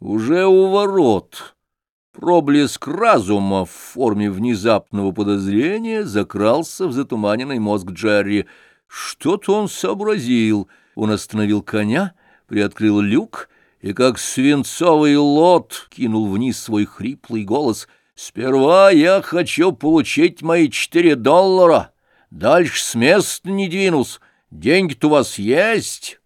Уже у ворот проблеск разума в форме внезапного подозрения закрался в затуманенный мозг Джерри. Что-то он сообразил. Он остановил коня, приоткрыл люк и, как свинцовый лот, кинул вниз свой хриплый голос. «Сперва я хочу получить мои четыре доллара. Дальше с места не двинусь. Деньги-то у вас есть?»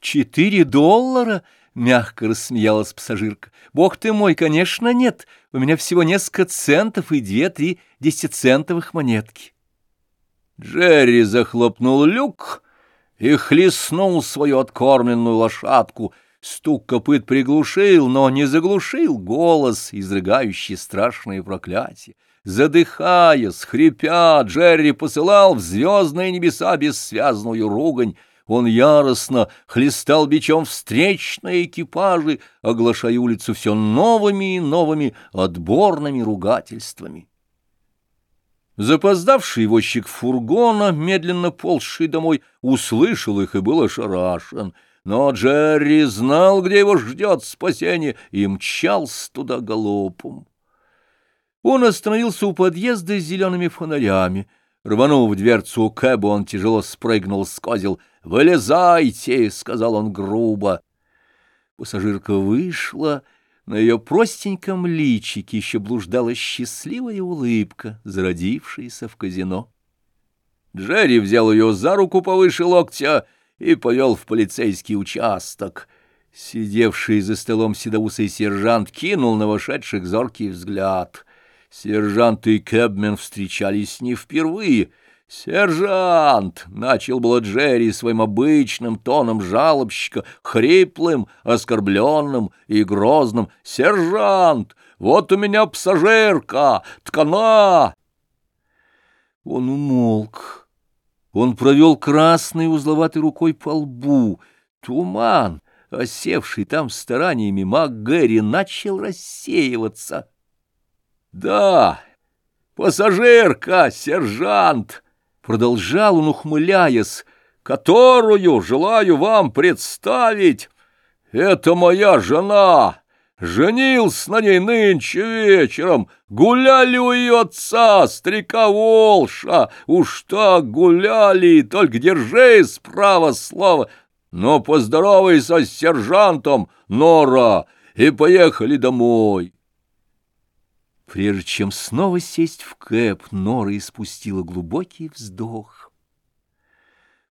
«Четыре доллара?» — мягко рассмеялась пассажирка. — Бог ты мой, конечно, нет. У меня всего несколько центов и две-три десятицентовых монетки. Джерри захлопнул люк и хлестнул свою откормленную лошадку. Стук копыт приглушил, но не заглушил голос, изрыгающий страшные проклятия. Задыхаясь, хрипя, Джерри посылал в звездные небеса бессвязную ругань, он яростно хлестал бичом встречные экипажи, оглашая улицу все новыми и новыми отборными ругательствами. Запоздавший возчик фургона, медленно ползший домой, услышал их и был ошарашен. Но Джерри знал, где его ждет спасение, и мчался туда галопом. Он остановился у подъезда с зелеными фонарями — Рванув дверцу кэба, он тяжело спрыгнул с козел. «Вылезайте!» — сказал он грубо. Пассажирка вышла, на ее простеньком личике еще блуждала счастливая улыбка, зародившаяся в казино. Джерри взял ее за руку повыше локтя и повел в полицейский участок. Сидевший за столом седоусый сержант кинул на вошедших зоркий взгляд — Сержант и Кэбмен встречались не впервые. «Сержант!» — начал было Джерри своим обычным тоном жалобщика, хриплым, оскорбленным и грозным. «Сержант! Вот у меня пассажирка! Ткана!» Он умолк. Он провел красной узловатой рукой по лбу. Туман, осевший там стараниями МакГэри, начал рассеиваться. «Да, пассажирка, сержант!» — продолжал он, ухмыляясь, «которую желаю вам представить. Это моя жена!» Женился на ней нынче вечером, гуляли у ее отца, старика Волша, уж так гуляли, только держи справа слова, но поздоровайся с сержантом, Нора, и поехали домой. Прежде чем снова сесть в кэп, Нора испустила глубокий вздох.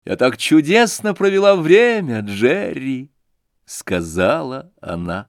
«Я так чудесно провела время, Джерри!» — сказала она.